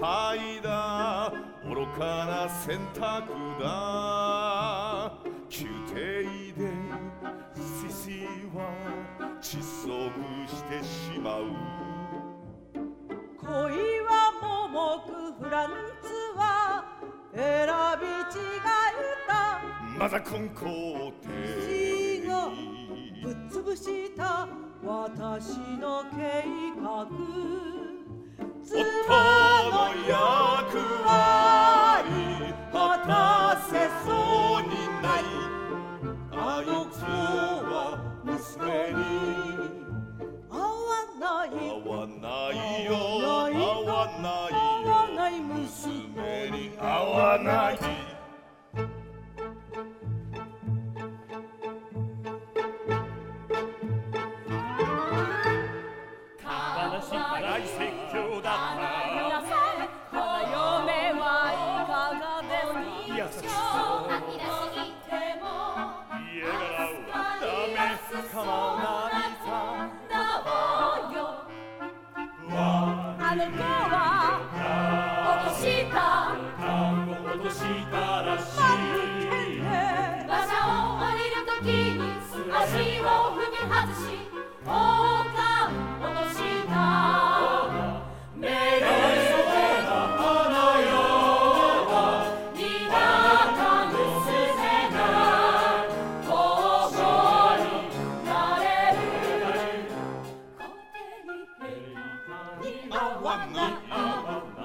敗だ愚かな選択だ。宮廷でシシは窒息してしまう。恋は盲目フランツは選び違えた。マザコン皇帝死がぶっ潰した私の計画。夫のわないよ。合合わないよ。合わない娘娘に合わない。話大説教だった。皆さんこの嫁はいかがです優しかの子は落とした単語落としたらしい。馬車を降りるときに足を踏み外しる固定に合わない